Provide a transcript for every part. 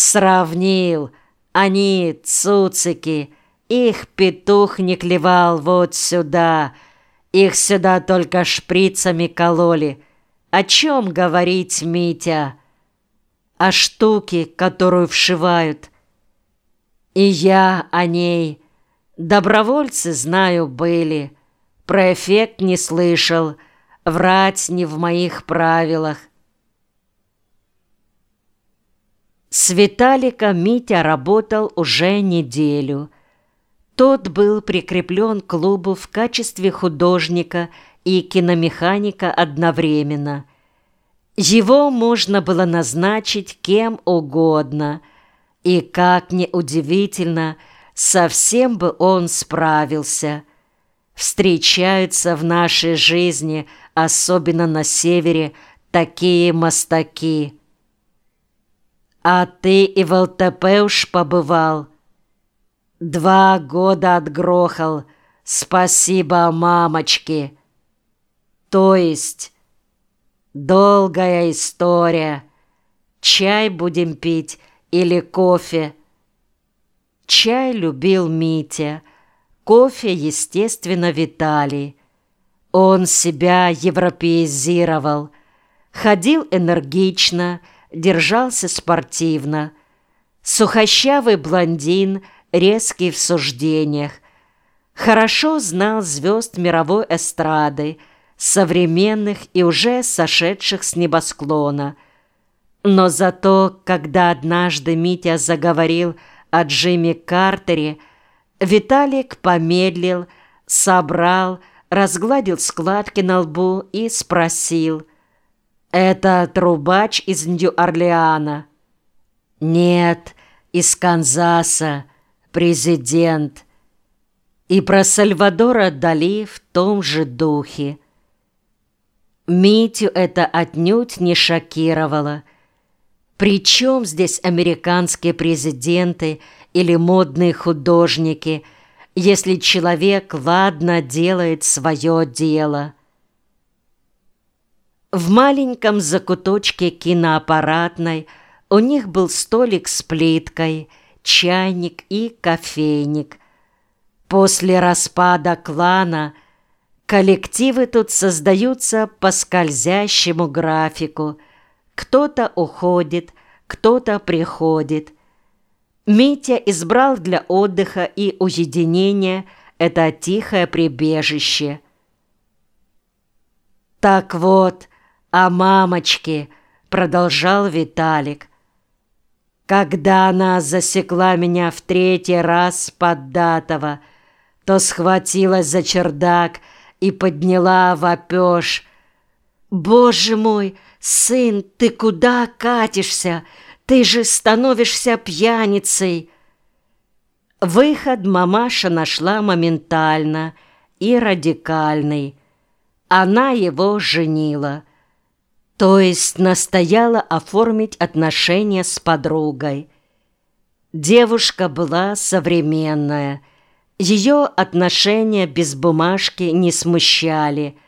Сравнил, они цуцики, их петух не клевал вот сюда, их сюда только шприцами кололи. О чем говорить, Митя? О штуке, которую вшивают. И я о ней. Добровольцы, знаю, были. Про эффект не слышал. Врать не в моих правилах. С Виталика Митя работал уже неделю. Тот был прикреплен к клубу в качестве художника и киномеханика одновременно. Его можно было назначить кем угодно, и, как ни удивительно, совсем бы он справился. Встречаются в нашей жизни, особенно на севере, такие мастаки – а ты и в ЛТП уж побывал. Два года отгрохал. Спасибо, мамочки. То есть, долгая история. Чай будем пить или кофе? Чай любил Митя. Кофе, естественно, Виталий. Он себя европеизировал. Ходил энергично, держался спортивно. Сухощавый блондин, резкий в суждениях. Хорошо знал звезд мировой эстрады, современных и уже сошедших с небосклона. Но зато, когда однажды Митя заговорил о Джимми Картере, Виталик помедлил, собрал, разгладил складки на лбу и спросил – «Это трубач из Нью-Орлеана». «Нет, из Канзаса, президент». И про Сальвадора Дали в том же духе. Митю это отнюдь не шокировало. Причем здесь американские президенты или модные художники, если человек ладно делает свое дело – в маленьком закуточке киноаппаратной у них был столик с плиткой, чайник и кофейник. После распада клана коллективы тут создаются по скользящему графику. Кто-то уходит, кто-то приходит. Митя избрал для отдыха и уединения это тихое прибежище. Так вот, «А мамочки!» — продолжал Виталик. «Когда она засекла меня в третий раз поддатого, то схватилась за чердак и подняла вопеж. «Боже мой, сын, ты куда катишься? Ты же становишься пьяницей!» Выход мамаша нашла моментально и радикальный. Она его женила – то есть настояла оформить отношения с подругой. Девушка была современная, ее отношения без бумажки не смущали,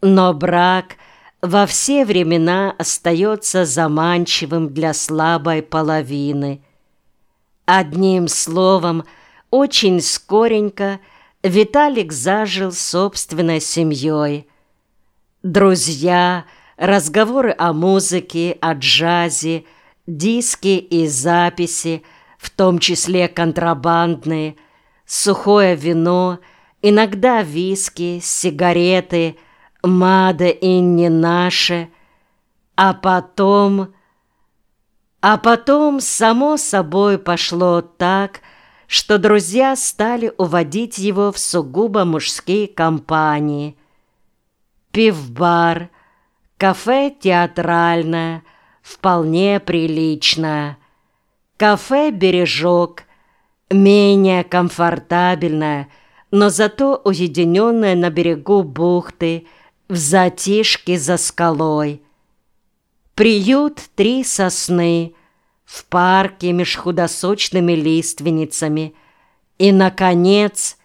но брак во все времена остается заманчивым для слабой половины. Одним словом, очень скоренько Виталик зажил собственной семьей. Друзья – разговоры о музыке, о джазе, диски и записи, в том числе контрабандные, сухое вино, иногда виски, сигареты, мада и не наше, а потом... А потом, само собой, пошло так, что друзья стали уводить его в сугубо мужские компании. Пивбар, Кафе театральное, вполне приличное. Кафе «Бережок» менее комфортабельное, но зато уединенное на берегу бухты, в затишке за скалой. Приют «Три сосны» в парке меж худосочными лиственницами. И, наконец,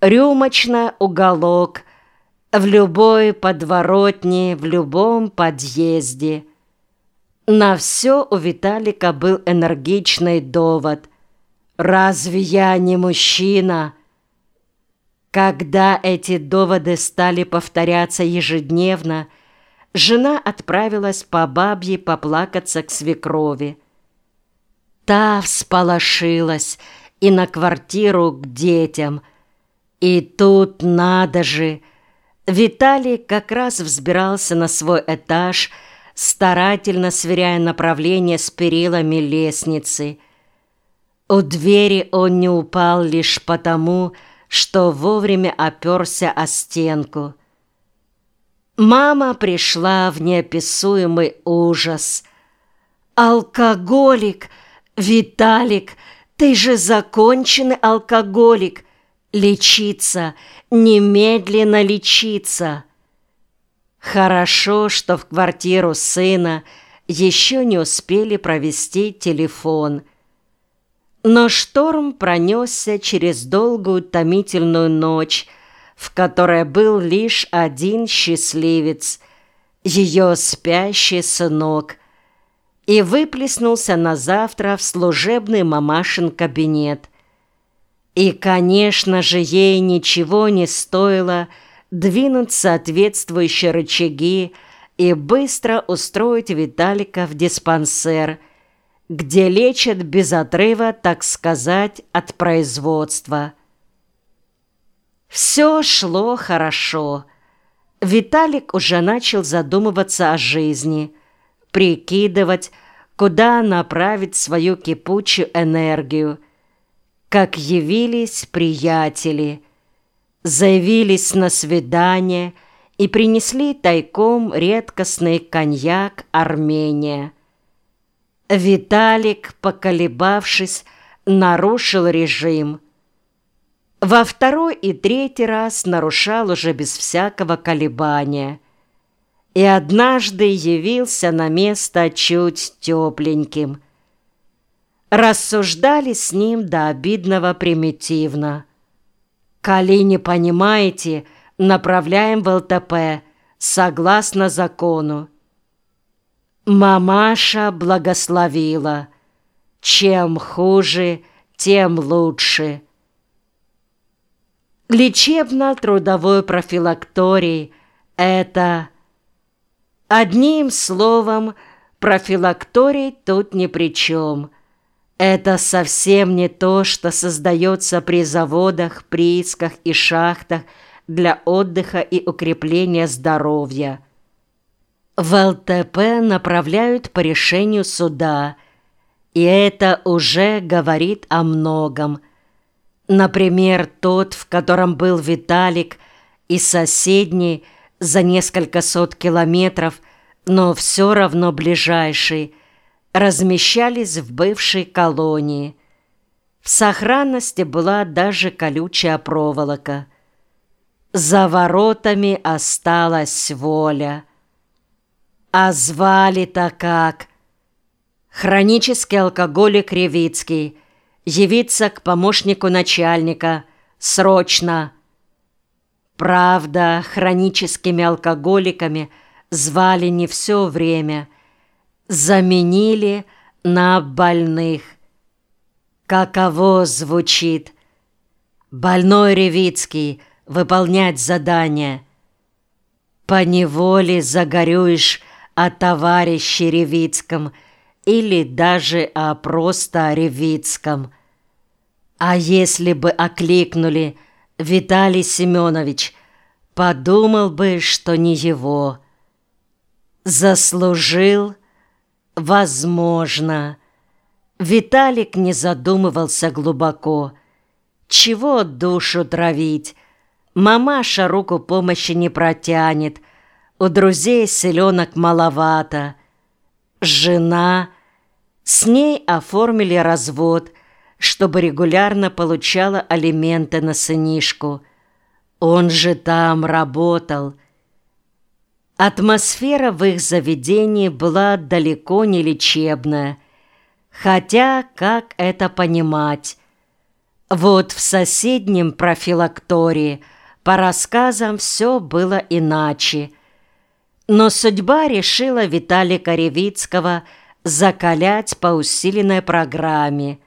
рюмочный уголок – в любой подворотне, в любом подъезде. На все у Виталика был энергичный довод. «Разве я не мужчина?» Когда эти доводы стали повторяться ежедневно, жена отправилась по бабье поплакаться к свекрови. Та всполошилась и на квартиру к детям. И тут надо же! Виталий как раз взбирался на свой этаж, старательно сверяя направление с перилами лестницы. У двери он не упал лишь потому, что вовремя оперся о стенку. Мама пришла в неописуемый ужас. «Алкоголик! Виталик, ты же законченный алкоголик! Лечиться! Немедленно лечиться!» Хорошо, что в квартиру сына еще не успели провести телефон – но шторм пронесся через долгую томительную ночь, в которой был лишь один счастливец, ее спящий сынок, и выплеснулся на завтра в служебный мамашин кабинет. И, конечно же, ей ничего не стоило двинуть соответствующие рычаги и быстро устроить Виталика в диспансер – где лечат без отрыва, так сказать, от производства. Все шло хорошо. Виталик уже начал задумываться о жизни, прикидывать, куда направить свою кипучую энергию. Как явились приятели, заявились на свидание и принесли тайком редкостный коньяк Армения – Виталик, поколебавшись, нарушил режим. Во второй и третий раз нарушал уже без всякого колебания. И однажды явился на место чуть тепленьким. Рассуждали с ним до обидного примитивно. «Коли не понимаете, направляем в ЛТП, согласно закону. Мамаша благословила. Чем хуже, тем лучше. Лечебно-трудовой профилакторий – это... Одним словом, профилакторий тут ни при чем. Это совсем не то, что создается при заводах, приисках и шахтах для отдыха и укрепления здоровья – в ЛТП направляют по решению суда, и это уже говорит о многом. Например, тот, в котором был Виталик, и соседний за несколько сот километров, но все равно ближайший, размещались в бывшей колонии. В сохранности была даже колючая проволока. За воротами осталась воля – а звали-то как? Хронический алкоголик Ревицкий. Явиться к помощнику начальника. Срочно. Правда, хроническими алкоголиками звали не все время. Заменили на больных. Каково звучит? Больной Ревицкий, выполнять задание. Поневоле загорюешь о товарище Ревицком или даже о просто Ревицком. А если бы окликнули «Виталий Семенович», подумал бы, что не его. Заслужил? Возможно. Виталик не задумывался глубоко. Чего душу травить? Мамаша руку помощи не протянет — у друзей селенок маловато. Жена. С ней оформили развод, чтобы регулярно получала алименты на сынишку. Он же там работал. Атмосфера в их заведении была далеко не лечебная. Хотя, как это понимать? Вот в соседнем профилактории по рассказам все было иначе – Но судьба решила Виталика Ревицкого закалять по усиленной программе,